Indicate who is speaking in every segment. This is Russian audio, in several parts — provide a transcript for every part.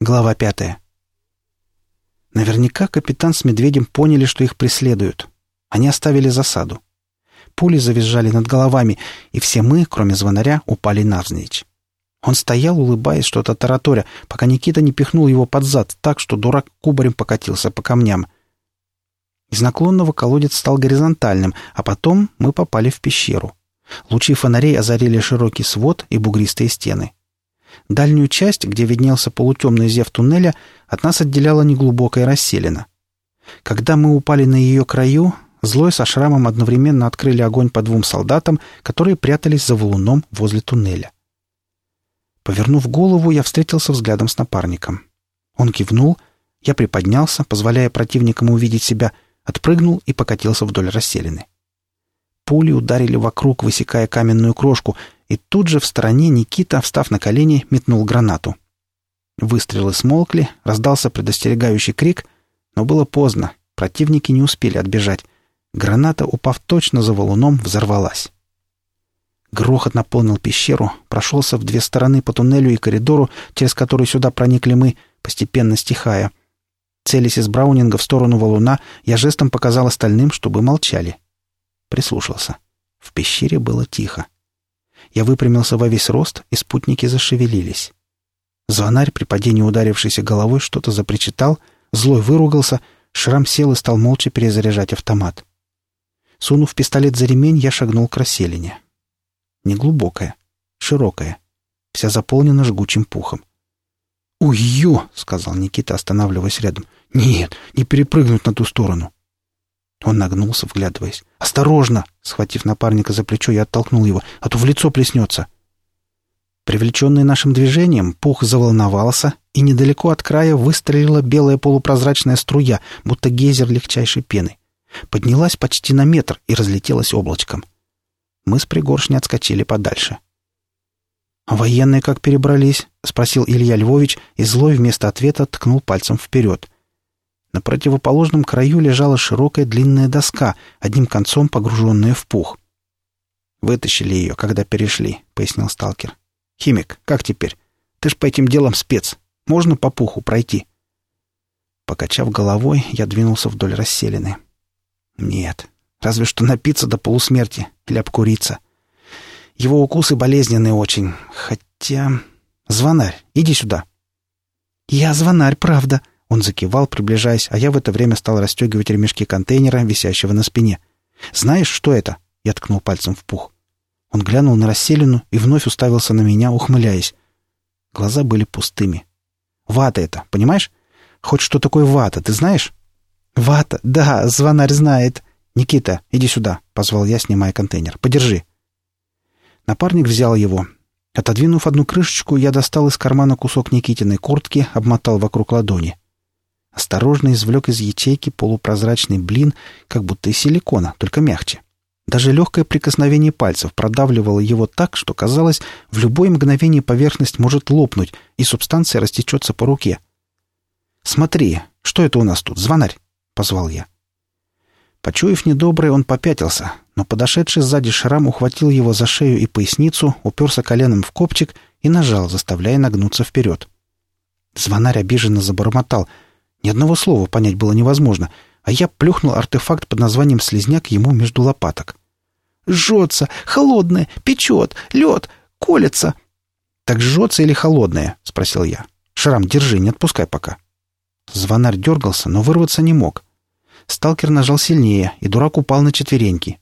Speaker 1: Глава пятая. Наверняка капитан с медведем поняли, что их преследуют. Они оставили засаду. Пули завизжали над головами, и все мы, кроме звонаря, упали навзничь. Он стоял, улыбаясь, что-то тараторя, пока Никита не пихнул его под зад так, что дурак кубарем покатился по камням. Из наклонного колодец стал горизонтальным, а потом мы попали в пещеру. Лучи фонарей озарили широкий свод и бугристые стены. Дальнюю часть, где виднелся полутемный зев туннеля, от нас отделяла неглубокая расселена. Когда мы упали на ее краю, Злой со шрамом одновременно открыли огонь по двум солдатам, которые прятались за валуном возле туннеля. Повернув голову, я встретился взглядом с напарником. Он кивнул, я приподнялся, позволяя противникам увидеть себя, отпрыгнул и покатился вдоль расселены. Пули ударили вокруг, высекая каменную крошку, и тут же в стороне Никита, встав на колени, метнул гранату. Выстрелы смолкли, раздался предостерегающий крик, но было поздно, противники не успели отбежать. Граната, упав точно за валуном, взорвалась. Грохот наполнил пещеру, прошелся в две стороны по туннелю и коридору, через который сюда проникли мы, постепенно стихая. Целясь из Браунинга в сторону валуна, я жестом показал остальным, чтобы молчали. Прислушался. В пещере было тихо. Я выпрямился во весь рост, и спутники зашевелились. Звонарь, при падении ударившейся головой, что-то запричитал, злой выругался, шрам сел и стал молча перезаряжать автомат. Сунув пистолет за ремень, я шагнул к расселине. Неглубокая, широкая, вся заполнена жгучим пухом. «Ой-ё!» — сказал Никита, останавливаясь рядом. «Нет, не перепрыгнуть на ту сторону!» Он нагнулся, вглядываясь. «Осторожно!» — схватив напарника за плечо, я оттолкнул его, а то в лицо плеснется. Привлеченный нашим движением, пух заволновался, и недалеко от края выстрелила белая полупрозрачная струя, будто гейзер легчайшей пены поднялась почти на метр и разлетелась облачком. Мы с пригоршней отскочили подальше. «А военные как перебрались?» — спросил Илья Львович, и злой вместо ответа ткнул пальцем вперед. На противоположном краю лежала широкая длинная доска, одним концом погруженная в пух. «Вытащили ее, когда перешли», — пояснил сталкер. «Химик, как теперь? Ты ж по этим делам спец. Можно по пуху пройти?» Покачав головой, я двинулся вдоль расселены. Нет, разве что напиться до полусмерти или обкуриться. Его укусы болезненные очень, хотя... Звонарь, иди сюда. Я звонарь, правда. Он закивал, приближаясь, а я в это время стал расстегивать ремешки контейнера, висящего на спине. «Знаешь, что это?» Я ткнул пальцем в пух. Он глянул на расселину и вновь уставился на меня, ухмыляясь. Глаза были пустыми. «Вата это, понимаешь? Хоть что такое вата, ты знаешь?» «Вата? Да, звонарь знает». «Никита, иди сюда», — позвал я, снимая контейнер. «Подержи». Напарник взял его. Отодвинув одну крышечку, я достал из кармана кусок Никитиной куртки, обмотал вокруг ладони. Осторожно извлек из ячейки полупрозрачный блин, как будто из силикона, только мягче. Даже легкое прикосновение пальцев продавливало его так, что казалось, в любое мгновение поверхность может лопнуть, и субстанция растечется по руке. «Смотри, что это у нас тут, звонарь?» — позвал я. Почуяв недоброе, он попятился, но подошедший сзади шрам ухватил его за шею и поясницу, уперся коленом в копчик и нажал, заставляя нагнуться вперед. Звонарь обиженно забормотал. Ни одного слова понять было невозможно, а я плюхнул артефакт под названием «Слизняк» ему между лопаток. «Жжется! Холодное! Печет! Лед! Колется!» «Так жжется или холодное?» — спросил я. «Шрам, держи, не отпускай пока». Звонарь дергался, но вырваться не мог. Сталкер нажал сильнее, и дурак упал на четвереньки.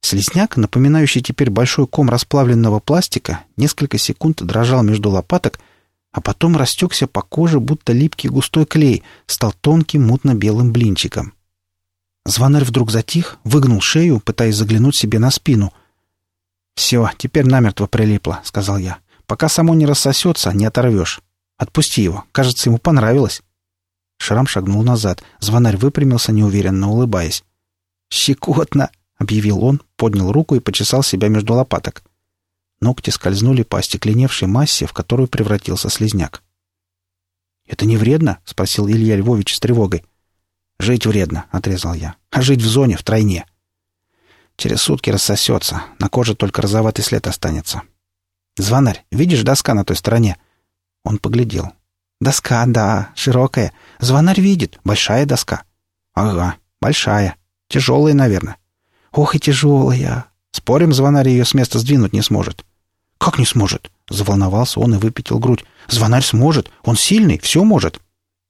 Speaker 1: Слизняк, напоминающий теперь большой ком расплавленного пластика, несколько секунд дрожал между лопаток, а потом растекся по коже, будто липкий густой клей, стал тонким мутно-белым блинчиком. Звонарь вдруг затих, выгнул шею, пытаясь заглянуть себе на спину. «Все, теперь намертво прилипло», — сказал я. «Пока само не рассосется, не оторвешь. Отпусти его. Кажется, ему понравилось». Шрам шагнул назад. Звонарь выпрямился, неуверенно улыбаясь. «Щекотно!» — объявил он, поднял руку и почесал себя между лопаток. Ногти скользнули по остекленевшей массе, в которую превратился слизняк. «Это не вредно?» — спросил Илья Львович с тревогой. «Жить вредно», — отрезал я. «А жить в зоне втройне». «Через сутки рассосется. На коже только розоватый след останется». «Звонарь, видишь доска на той стороне?» Он поглядел. «Доска, да, широкая. Звонарь видит. Большая доска». «Ага, большая. Тяжелая, наверное». «Ох и тяжелая. Спорим, звонарь ее с места сдвинуть не сможет». «Как не сможет?» Заволновался он и выпятил грудь. «Звонарь сможет. Он сильный, все может».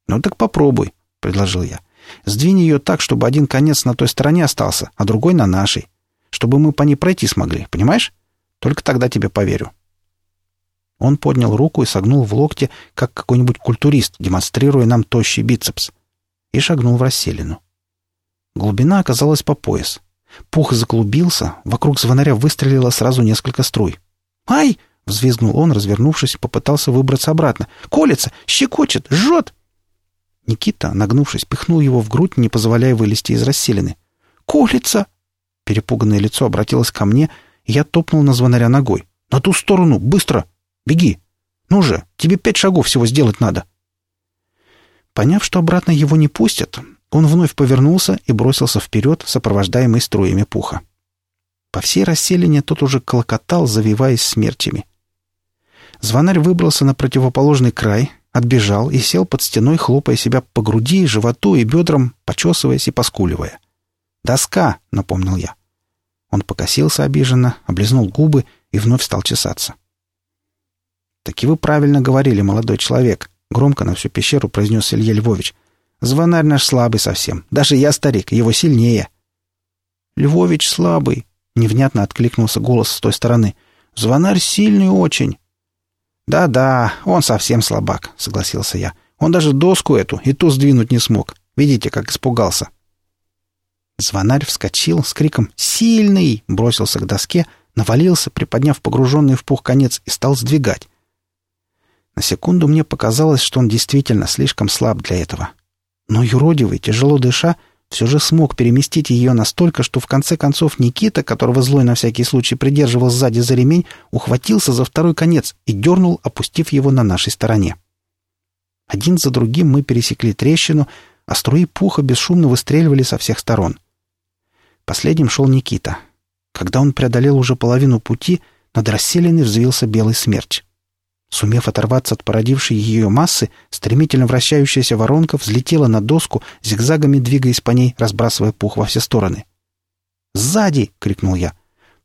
Speaker 1: «Ну так попробуй», — предложил я. «Сдвинь ее так, чтобы один конец на той стороне остался, а другой на нашей. Чтобы мы по ней пройти смогли, понимаешь? Только тогда тебе поверю». Он поднял руку и согнул в локте, как какой-нибудь культурист, демонстрируя нам тощий бицепс, и шагнул в расселину. Глубина оказалась по пояс. Пух заклубился, вокруг звонаря выстрелило сразу несколько струй. «Ай!» — взвизгнул он, развернувшись, попытался выбраться обратно. «Колется! Щекочет! Жжет!» Никита, нагнувшись, пихнул его в грудь, не позволяя вылезти из расселины. «Колется!» Перепуганное лицо обратилось ко мне, и я топнул на звонаря ногой. «На ту сторону! Быстро! Беги! Ну же, тебе пять шагов всего сделать надо!» Поняв, что обратно его не пустят, он вновь повернулся и бросился вперед, сопровождаемый струями пуха. По всей расселине тот уже колокотал, завиваясь смерчами. Звонарь выбрался на противоположный край, отбежал и сел под стеной, хлопая себя по груди, животу и бедрам, почесываясь и поскуливая. «Доска!» — напомнил я. Он покосился обиженно, облизнул губы и вновь стал чесаться. «Таки вы правильно говорили, молодой человек», — громко на всю пещеру произнес Илья Львович. «Звонарь наш слабый совсем. Даже я старик, его сильнее». «Львович слабый», — невнятно откликнулся голос с той стороны. «Звонарь сильный очень». «Да-да, он совсем слабак», — согласился я. «Он даже доску эту и ту сдвинуть не смог. Видите, как испугался». Звонарь вскочил с криком «Сильный!» бросился к доске, навалился, приподняв погруженный в пух конец, и стал сдвигать. На секунду мне показалось, что он действительно слишком слаб для этого. Но юродивый, тяжело дыша, все же смог переместить ее настолько, что в конце концов Никита, которого злой на всякий случай придерживал сзади за ремень, ухватился за второй конец и дернул, опустив его на нашей стороне. Один за другим мы пересекли трещину, а струи пуха бесшумно выстреливали со всех сторон. Последним шел Никита. Когда он преодолел уже половину пути, над расселенной взвился белый смерч. Сумев оторваться от породившей ее массы, стремительно вращающаяся воронка взлетела на доску, зигзагами двигаясь по ней, разбрасывая пух во все стороны. «Сзади!» — крикнул я.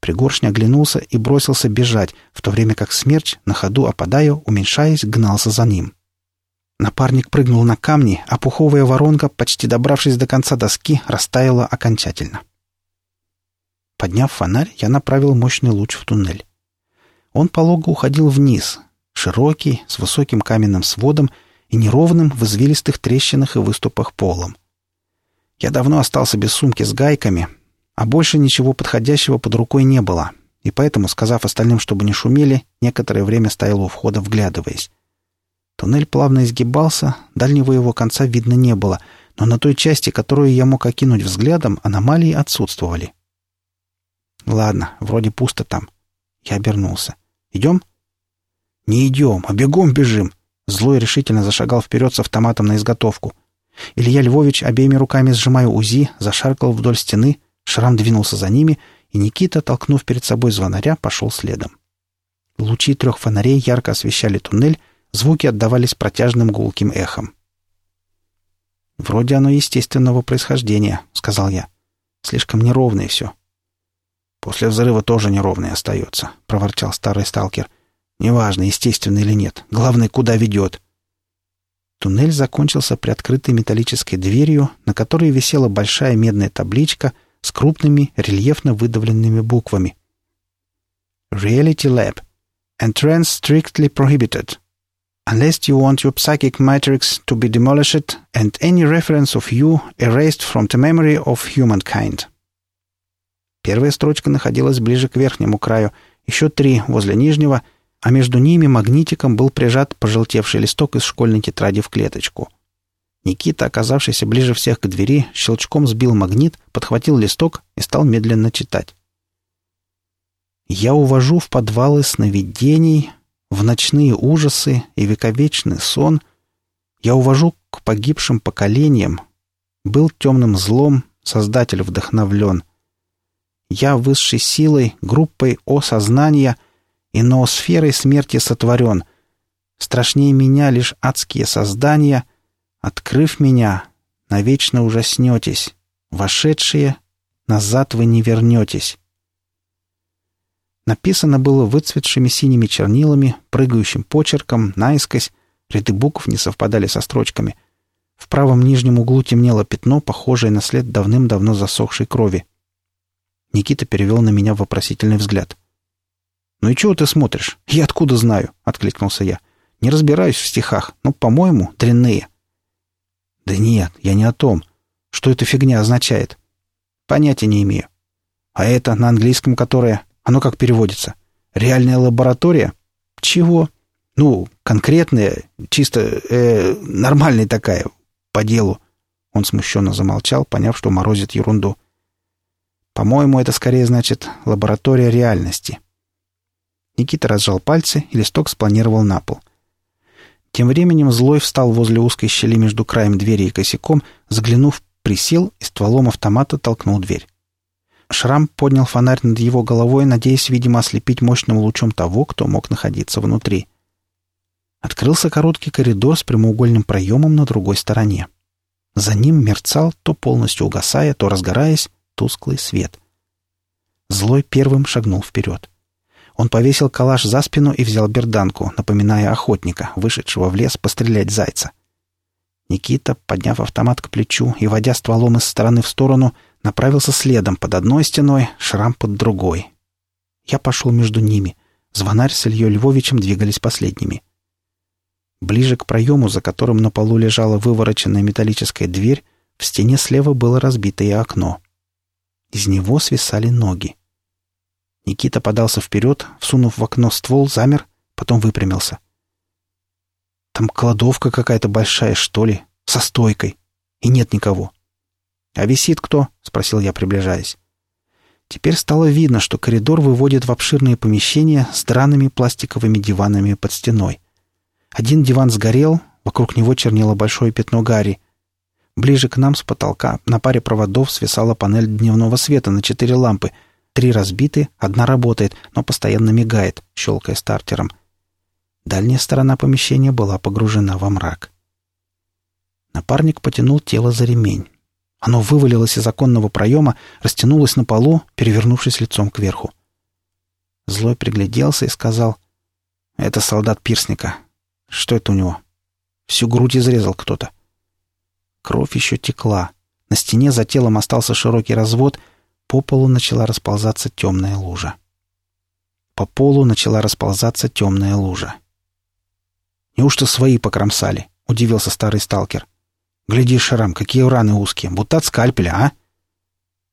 Speaker 1: Пригоршня оглянулся и бросился бежать, в то время как смерч, на ходу опадая, уменьшаясь, гнался за ним. Напарник прыгнул на камни, а пуховая воронка, почти добравшись до конца доски, растаяла окончательно. Подняв фонарь, я направил мощный луч в туннель. Он полого уходил вниз, широкий, с высоким каменным сводом и неровным в извилистых трещинах и выступах полом. Я давно остался без сумки с гайками, а больше ничего подходящего под рукой не было, и поэтому, сказав остальным, чтобы не шумели, некоторое время стоял у входа, вглядываясь. Туннель плавно изгибался, дальнего его конца видно не было, но на той части, которую я мог окинуть взглядом, аномалии отсутствовали. «Ладно, вроде пусто там». Я обернулся. «Идем?» «Не идем, а бегом бежим!» Злой решительно зашагал вперед с автоматом на изготовку. Илья Львович, обеими руками сжимая УЗИ, зашаркал вдоль стены, Шрам двинулся за ними, и Никита, толкнув перед собой звонаря, пошел следом. Лучи трех фонарей ярко освещали туннель, звуки отдавались протяжным гулким эхом. «Вроде оно естественного происхождения», — сказал я. «Слишком неровное все». «После взрыва тоже неровное остается», — проворчал старый сталкер. Неважно, естественно или нет. Главное, куда ведет. Туннель закончился при открытой металлической дверью, на которой висела большая медная табличка с крупными рельефно выдавленными буквами. Reality Lab. Entrance strictly prohibited. Unless you want your psychic matrix to be demolished and any reference of you erased from the memory of humankind. Первая строчка находилась ближе к верхнему краю, еще три возле нижнего — а между ними магнитиком был прижат пожелтевший листок из школьной тетради в клеточку. Никита, оказавшийся ближе всех к двери, щелчком сбил магнит, подхватил листок и стал медленно читать. «Я увожу в подвалы сновидений, в ночные ужасы и вековечный сон. Я увожу к погибшим поколениям. Был темным злом, Создатель вдохновлен. Я высшей силой, группой О сознания — и ноосферой смерти сотворен. Страшнее меня лишь адские создания. Открыв меня, навечно ужаснетесь. Вошедшие, назад вы не вернетесь. Написано было выцветшими синими чернилами, прыгающим почерком, наискось. Ряды букв не совпадали со строчками. В правом нижнем углу темнело пятно, похожее на след давным-давно засохшей крови. Никита перевел на меня вопросительный взгляд. «Ну и чего ты смотришь? Я откуда знаю?» — откликнулся я. «Не разбираюсь в стихах, но, по-моему, дрянные». «Да нет, я не о том. Что эта фигня означает?» «Понятия не имею». «А это на английском которое? Оно как переводится? Реальная лаборатория? Чего? Ну, конкретная, чисто э, нормальная такая, по делу. Он смущенно замолчал, поняв, что морозит ерунду. По-моему, это скорее значит лаборатория реальности. Никита разжал пальцы, и листок спланировал на пол. Тем временем Злой встал возле узкой щели между краем двери и косяком, заглянув, присел и стволом автомата толкнул дверь. Шрам поднял фонарь над его головой, надеясь, видимо, ослепить мощным лучом того, кто мог находиться внутри. Открылся короткий коридор с прямоугольным проемом на другой стороне. За ним мерцал, то полностью угасая, то разгораясь, тусклый свет. Злой первым шагнул вперед. Он повесил калаш за спину и взял берданку, напоминая охотника, вышедшего в лес пострелять зайца. Никита, подняв автомат к плечу и водя стволом из стороны в сторону, — направился следом под одной стеной, шрам под другой. Я пошел между ними. Звонарь с Ильей Львовичем двигались последними. Ближе к проему, за которым на полу лежала вывороченная металлическая дверь, в стене слева было разбитое окно. Из него свисали ноги. Никита подался вперед, всунув в окно ствол, замер, потом выпрямился. «Там кладовка какая-то большая, что ли, со стойкой, и нет никого». «А висит кто?» — спросил я, приближаясь. Теперь стало видно, что коридор выводит в обширные помещения с драными пластиковыми диванами под стеной. Один диван сгорел, вокруг него чернело большое пятно гари. Ближе к нам с потолка на паре проводов свисала панель дневного света на четыре лампы. Три разбиты, одна работает, но постоянно мигает, щелкая стартером. Дальняя сторона помещения была погружена во мрак. Напарник потянул тело за ремень. Оно вывалилось из оконного проема, растянулось на полу, перевернувшись лицом кверху. Злой пригляделся и сказал, «Это солдат Пирсника. Что это у него? Всю грудь изрезал кто-то». Кровь еще текла. На стене за телом остался широкий развод, по полу начала расползаться темная лужа. По полу начала расползаться темная лужа. «Неужто свои покромсали?» — удивился старый сталкер. Гляди, Шрам, какие раны узкие, будто от скальпеля, а?»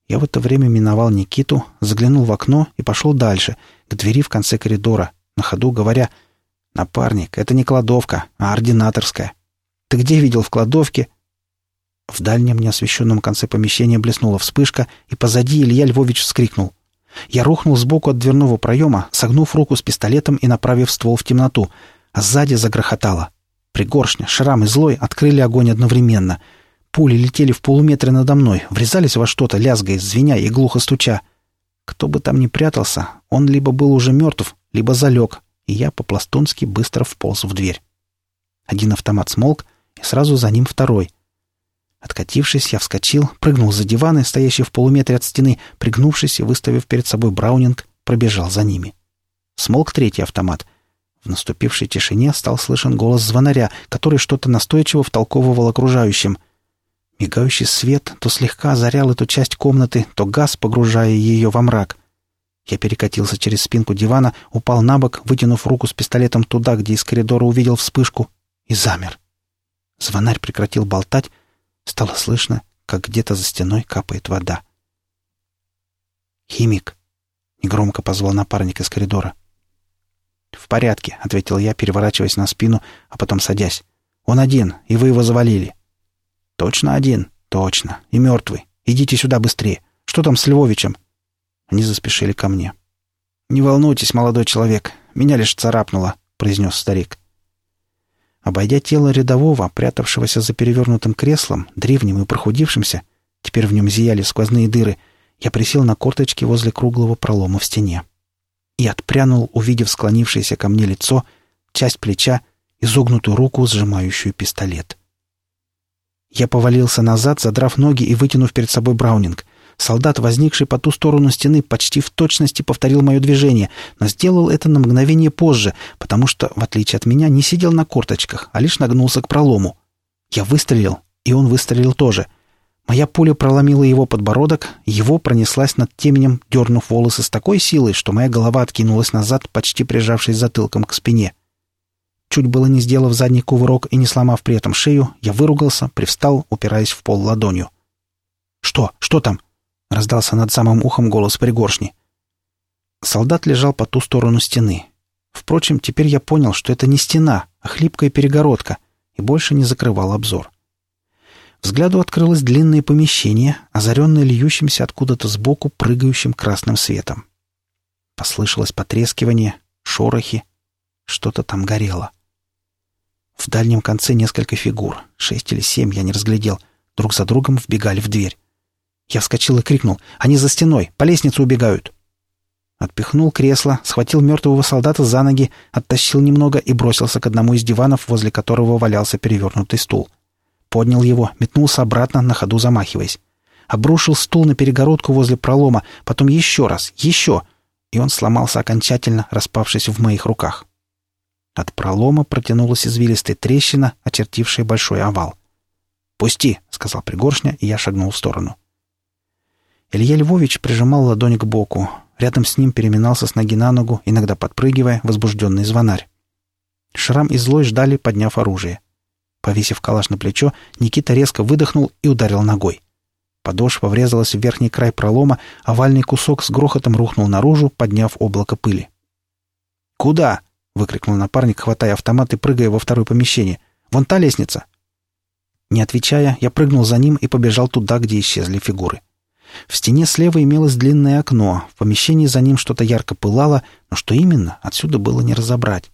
Speaker 1: Я в это время миновал Никиту, заглянул в окно и пошел дальше, к двери в конце коридора, на ходу говоря, «Напарник, это не кладовка, а ординаторская. Ты где видел в кладовке?» В дальнем неосвещенном конце помещения блеснула вспышка, и позади Илья Львович вскрикнул. Я рухнул сбоку от дверного проема, согнув руку с пистолетом и направив ствол в темноту, а сзади загрохотало. Пригоршня, Шрам и Злой открыли огонь одновременно. Пули летели в полуметре надо мной, врезались во что-то, лязгая, звеня и глухо стуча. Кто бы там ни прятался, он либо был уже мертв, либо залег, и я по-пластунски быстро вполз в дверь. Один автомат смолк, и сразу за ним второй. Откатившись, я вскочил, прыгнул за диваны, стоящие в полуметре от стены, пригнувшись и выставив перед собой браунинг, пробежал за ними. Смолк третий автомат — в наступившей тишине стал слышен голос звонаря, который что-то настойчиво втолковывал окружающим. Мигающий свет то слегка озарял эту часть комнаты, то газ, погружая ее во мрак. Я перекатился через спинку дивана, упал на бок, вытянув руку с пистолетом туда, где из коридора увидел вспышку, и замер. Звонарь прекратил болтать. Стало слышно, как где-то за стеной капает вода. «Химик!» — негромко позвал напарник из коридора. «В порядке», — ответил я, переворачиваясь на спину, а потом садясь. «Он один, и вы его завалили». «Точно один?» «Точно. И мертвый. Идите сюда быстрее. Что там с Львовичем?» Они заспешили ко мне. «Не волнуйтесь, молодой человек. Меня лишь царапнуло», — произнес старик. Обойдя тело рядового, прятавшегося за перевернутым креслом, древним и прохудившимся, теперь в нем зияли сквозные дыры, я присел на корточки возле круглого пролома в стене и отпрянул, увидев склонившееся ко мне лицо, часть плеча изогнутую руку, сжимающую пистолет. Я повалился назад, задрав ноги и вытянув перед собой браунинг. Солдат, возникший по ту сторону стены, почти в точности повторил мое движение, но сделал это на мгновение позже, потому что, в отличие от меня, не сидел на корточках, а лишь нагнулся к пролому. Я выстрелил, и он выстрелил тоже. Моя пуля проломила его подбородок, его пронеслась над теменем, дернув волосы с такой силой, что моя голова откинулась назад, почти прижавшись затылком к спине. Чуть было не сделав задний кувырок и не сломав при этом шею, я выругался, привстал, упираясь в пол ладонью. «Что? Что там?» — раздался над самым ухом голос пригоршни. Солдат лежал по ту сторону стены. Впрочем, теперь я понял, что это не стена, а хлипкая перегородка, и больше не закрывал обзор. Взгляду открылось длинное помещение, озаренное льющимся откуда-то сбоку прыгающим красным светом. Послышалось потрескивание, шорохи, что-то там горело. В дальнем конце несколько фигур, шесть или семь, я не разглядел, друг за другом вбегали в дверь. Я вскочил и крикнул «Они за стеной! По лестнице убегают!» Отпихнул кресло, схватил мертвого солдата за ноги, оттащил немного и бросился к одному из диванов, возле которого валялся перевернутый стул. Поднял его, метнулся обратно, на ходу замахиваясь. Обрушил стул на перегородку возле пролома, потом еще раз, еще, и он сломался окончательно, распавшись в моих руках. От пролома протянулась извилистая трещина, очертившая большой овал. «Пусти!» — сказал Пригоршня, и я шагнул в сторону. Илья Львович прижимал ладонь к боку. Рядом с ним переминался с ноги на ногу, иногда подпрыгивая, возбужденный звонарь. Шрам и Злой ждали, подняв оружие. Повесив калаш на плечо, Никита резко выдохнул и ударил ногой. Подошва врезалась в верхний край пролома, овальный кусок с грохотом рухнул наружу, подняв облако пыли. «Куда?» — выкрикнул напарник, хватая автомат и прыгая во второе помещение. «Вон та лестница!» Не отвечая, я прыгнул за ним и побежал туда, где исчезли фигуры. В стене слева имелось длинное окно, в помещении за ним что-то ярко пылало, но что именно, отсюда было не разобрать.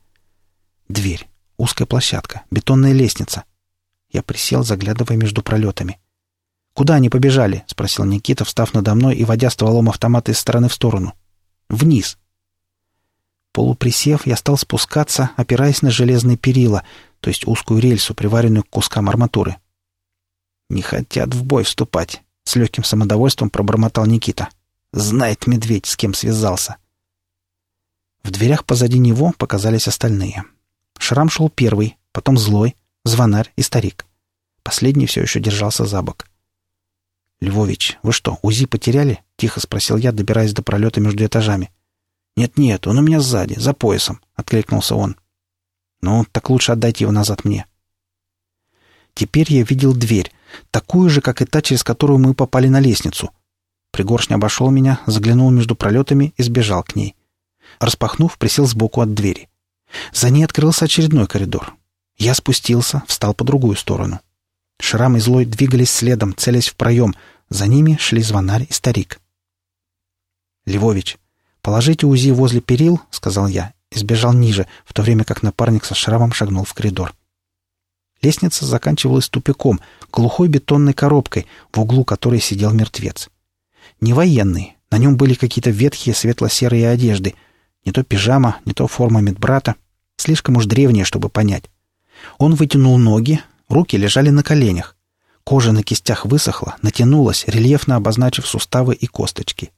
Speaker 1: Дверь. Узкая площадка, бетонная лестница. Я присел, заглядывая между пролетами. «Куда они побежали?» — спросил Никита, встав надо мной и водя стволом автомата из стороны в сторону. «Вниз». Полуприсев, я стал спускаться, опираясь на железные перила, то есть узкую рельсу, приваренную к кускам арматуры. «Не хотят в бой вступать», — с легким самодовольством пробормотал Никита. «Знает медведь, с кем связался». В дверях позади него показались остальные. Шрам шел первый, потом злой, звонарь и старик. Последний все еще держался за бок. «Львович, вы что, УЗИ потеряли?» — тихо спросил я, добираясь до пролета между этажами. «Нет-нет, он у меня сзади, за поясом», — откликнулся он. «Ну, так лучше отдайте его назад мне». Теперь я видел дверь, такую же, как и та, через которую мы попали на лестницу. Пригоршня обошел меня, заглянул между пролетами и сбежал к ней. Распахнув, присел сбоку от двери. За ней открылся очередной коридор. Я спустился, встал по другую сторону. Шрам и Злой двигались следом, целясь в проем. За ними шли звонарь и старик. «Львович, положите УЗИ возле перил», — сказал я, и сбежал ниже, в то время как напарник со шрамом шагнул в коридор. Лестница заканчивалась тупиком, глухой бетонной коробкой, в углу которой сидел мертвец. Не военный, на нем были какие-то ветхие светло-серые одежды, не то пижама, не то форма медбрата, слишком уж древняя, чтобы понять. Он вытянул ноги, руки лежали на коленях. Кожа на кистях высохла, натянулась, рельефно обозначив суставы и косточки.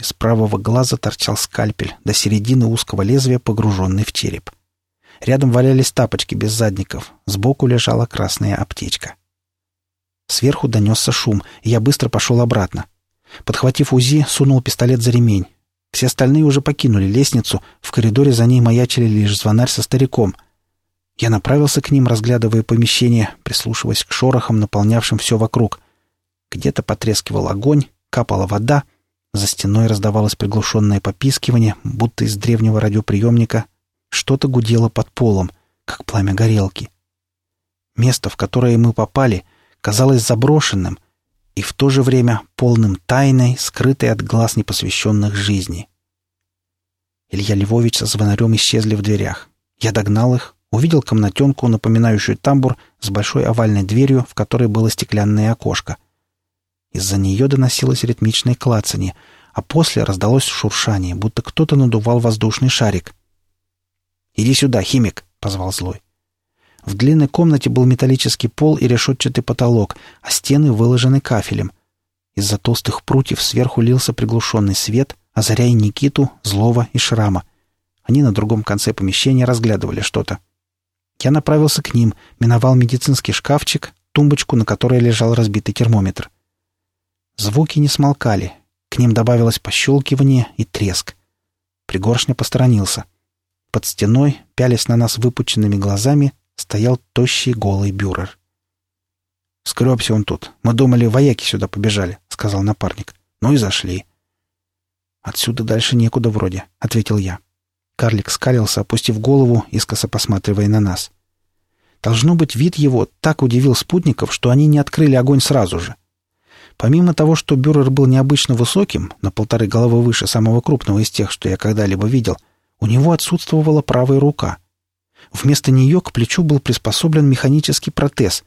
Speaker 1: Из правого глаза торчал скальпель, до середины узкого лезвия, погруженный в череп. Рядом валялись тапочки без задников, сбоку лежала красная аптечка. Сверху донесся шум, и я быстро пошел обратно. Подхватив УЗИ, сунул пистолет за ремень. Все остальные уже покинули лестницу, в коридоре за ней маячили лишь звонарь со стариком. Я направился к ним, разглядывая помещение, прислушиваясь к шорохам, наполнявшим все вокруг. Где-то потрескивал огонь, капала вода, за стеной раздавалось приглушенное попискивание, будто из древнего радиоприемника. Что-то гудело под полом, как пламя горелки. Место, в которое мы попали, казалось заброшенным, и в то же время полным тайной, скрытой от глаз непосвященных жизни. Илья Львович со звонарем исчезли в дверях. Я догнал их, увидел комнатенку, напоминающую тамбур, с большой овальной дверью, в которой было стеклянное окошко. Из-за нее доносилось ритмичное клацанье, а после раздалось шуршание, будто кто-то надувал воздушный шарик. «Иди сюда, химик!» — позвал злой. В длинной комнате был металлический пол и решетчатый потолок, а стены выложены кафелем. Из-за толстых прутьев сверху лился приглушенный свет, озаряя Никиту, Злого и Шрама. Они на другом конце помещения разглядывали что-то. Я направился к ним, миновал медицинский шкафчик, тумбочку, на которой лежал разбитый термометр. Звуки не смолкали. К ним добавилось пощелкивание и треск. Пригоршня посторонился. Под стеной, пялясь на нас выпученными глазами, стоял тощий голый бюрер. «Скребся он тут. Мы думали, вояки сюда побежали», — сказал напарник. «Ну и зашли». «Отсюда дальше некуда вроде», — ответил я. Карлик скалился, опустив голову, искоса посматривая на нас. Должно быть, вид его так удивил спутников, что они не открыли огонь сразу же. Помимо того, что Бюрер был необычно высоким, на полторы головы выше самого крупного из тех, что я когда-либо видел, у него отсутствовала правая рука. Вместо нее к плечу был приспособлен механический протез.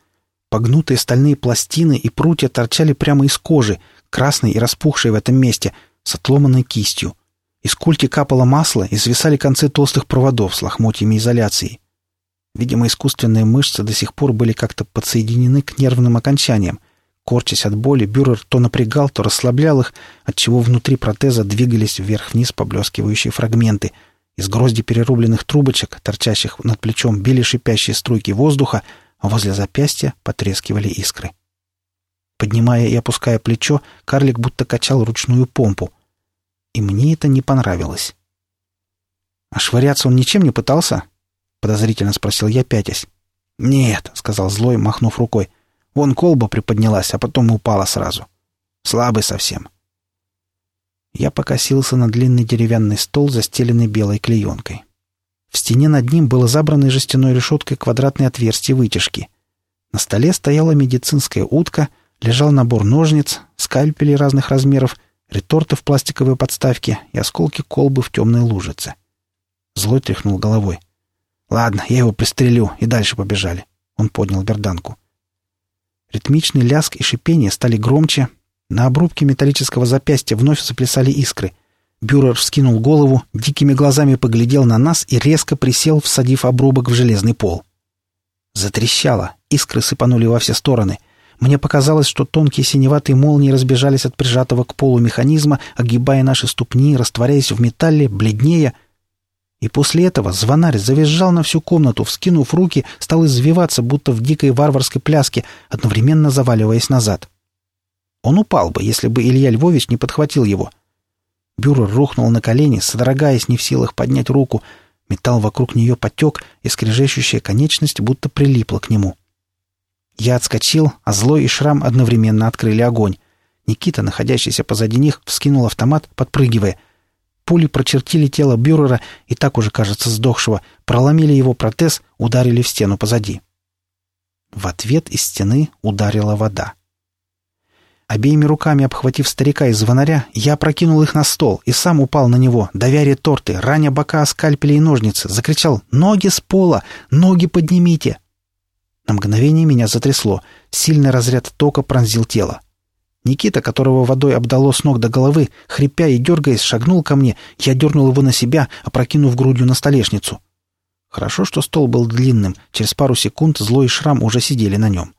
Speaker 1: Погнутые стальные пластины и прутья торчали прямо из кожи, красной и распухшей в этом месте, с отломанной кистью. Из культи капало масло и свисали концы толстых проводов с лохмотьями изоляции. Видимо, искусственные мышцы до сих пор были как-то подсоединены к нервным окончаниям. Корчась от боли, бюрер то напрягал, то расслаблял их, отчего внутри протеза двигались вверх-вниз поблескивающие фрагменты — из грозди перерубленных трубочек, торчащих над плечом, били шипящие струйки воздуха, а возле запястья потрескивали искры. Поднимая и опуская плечо, карлик будто качал ручную помпу. И мне это не понравилось. «А швыряться он ничем не пытался?» — подозрительно спросил я, пятясь. «Нет», — сказал злой, махнув рукой. «Вон колба приподнялась, а потом упала сразу. Слабый совсем. Я покосился на длинный деревянный стол, застеленный белой клеенкой. В стене над ним было забранной жестяной решеткой квадратное отверстие вытяжки. На столе стояла медицинская утка, лежал набор ножниц, скальпели разных размеров, реторты в пластиковой подставке и осколки колбы в темной лужице. Злой тряхнул головой. «Ладно, я его пристрелю, и дальше побежали». Он поднял берданку. Ритмичный ляск и шипение стали громче, на обрубке металлического запястья вновь заплясали искры. Бюрер вскинул голову, дикими глазами поглядел на нас и резко присел, всадив обрубок в железный пол. Затрещало, искры сыпанули во все стороны. Мне показалось, что тонкие синеватые молнии разбежались от прижатого к полу механизма, огибая наши ступни, растворяясь в металле, бледнее. И после этого звонарь завизжал на всю комнату, вскинув руки, стал извиваться, будто в дикой варварской пляске, одновременно заваливаясь назад. — он упал бы, если бы Илья Львович не подхватил его. Бюрер рухнул на колени, содрогаясь не в силах поднять руку. Металл вокруг нее потек, и скрежещущая конечность будто прилипла к нему. Я отскочил, а Злой и Шрам одновременно открыли огонь. Никита, находящийся позади них, вскинул автомат, подпрыгивая. Пули прочертили тело Бюрера и так уже, кажется, сдохшего, проломили его протез, ударили в стену позади. В ответ из стены ударила вода. Обеими руками обхватив старика из звонаря, я прокинул их на стол и сам упал на него, давя торты, раня бока скальпели и ножницы, закричал «Ноги с пола! Ноги поднимите!» На мгновение меня затрясло, сильный разряд тока пронзил тело. Никита, которого водой обдало с ног до головы, хрипя и дергаясь, шагнул ко мне, я дернул его на себя, опрокинув грудью на столешницу. Хорошо, что стол был длинным, через пару секунд злой шрам уже сидели на нем.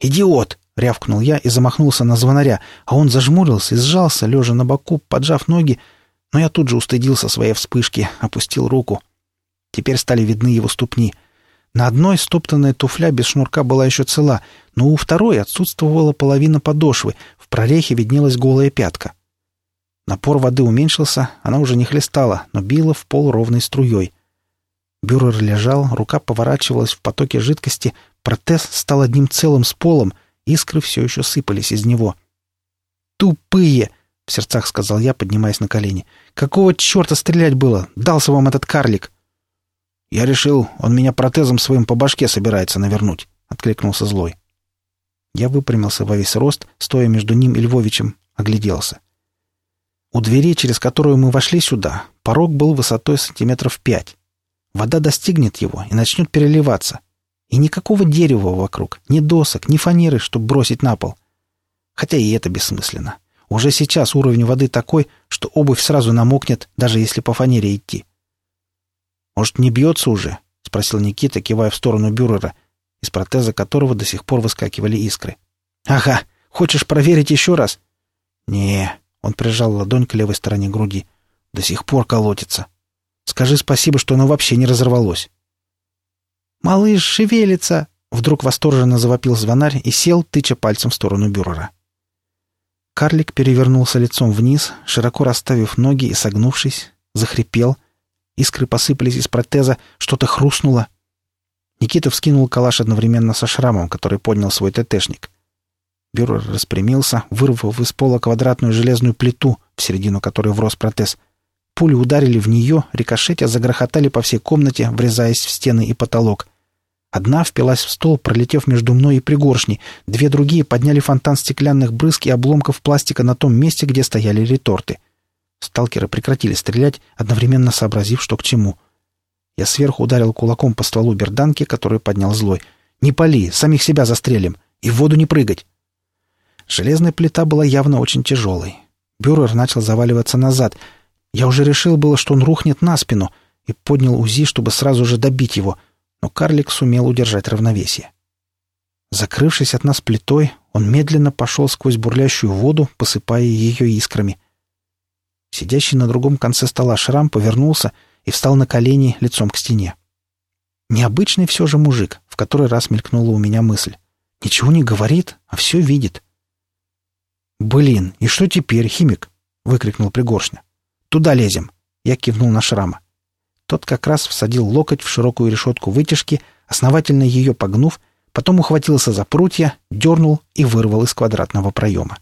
Speaker 1: «Идиот!» — рявкнул я и замахнулся на звонаря, а он зажмурился и сжался, лежа на боку, поджав ноги, но я тут же устыдился своей вспышки, опустил руку. Теперь стали видны его ступни. На одной стоптанная туфля без шнурка была еще цела, но у второй отсутствовала половина подошвы, в прорехе виднелась голая пятка. Напор воды уменьшился, она уже не хлестала, но била в пол ровной струей. Бюрер лежал, рука поворачивалась в потоке жидкости, протез стал одним целым с полом — Искры все еще сыпались из него. «Тупые!» — в сердцах сказал я, поднимаясь на колени. «Какого черта стрелять было? Дался вам этот карлик!» «Я решил, он меня протезом своим по башке собирается навернуть», — откликнулся злой. Я выпрямился во весь рост, стоя между ним и Львовичем, огляделся. У двери, через которую мы вошли сюда, порог был высотой сантиметров пять. Вода достигнет его и начнет переливаться. И никакого дерева вокруг, ни досок, ни фанеры, чтобы бросить на пол. Хотя и это бессмысленно. Уже сейчас уровень воды такой, что обувь сразу намокнет, даже если по фанере идти. «Может, не бьется уже?» — спросил Никита, кивая в сторону бюрера, из протеза которого до сих пор выскакивали искры. «Ага, хочешь проверить еще раз?» «Не», — он прижал ладонь к левой стороне груди. «До сих пор колотится. Скажи спасибо, что оно вообще не разорвалось».
Speaker 2: «Малыш шевелится!» — вдруг восторженно завопил звонарь и сел, тыча пальцем в сторону бюрера. Карлик перевернулся лицом вниз, широко расставив ноги и согнувшись, захрипел. Искры посыпались из протеза, что-то хрустнуло. Никита вскинул калаш одновременно со шрамом, который поднял свой ТТшник. Бюрер распрямился, вырвав из пола квадратную железную плиту, в середину которой врос протез. Пули ударили в нее, рикошетя загрохотали по всей комнате, врезаясь в стены и потолок. Одна впилась в стол, пролетев между мной и пригоршней. Две другие подняли фонтан стеклянных брызг и обломков пластика на том месте, где стояли реторты. Сталкеры прекратили стрелять, одновременно сообразив, что к чему. Я сверху ударил кулаком по стволу берданки, который поднял злой. «Не пали, самих себя застрелим! И в воду не прыгать!» Железная плита была явно очень тяжелой. Бюрер начал заваливаться назад. Я уже решил было, что он рухнет на спину, и поднял УЗИ, чтобы сразу же добить его — но карлик сумел удержать равновесие. Закрывшись от нас плитой, он медленно пошел сквозь бурлящую воду, посыпая ее искрами. Сидящий на другом конце стола шрам повернулся и встал на колени лицом к стене. Необычный все же мужик, в который раз мелькнула у меня мысль. Ничего не говорит, а все видит. «Блин, и что теперь, химик?» — выкрикнул Пригоршня. «Туда лезем!» — я кивнул на шрама. Тот как раз всадил локоть в широкую решетку вытяжки, основательно ее погнув, потом ухватился за прутья, дернул и вырвал из квадратного проема.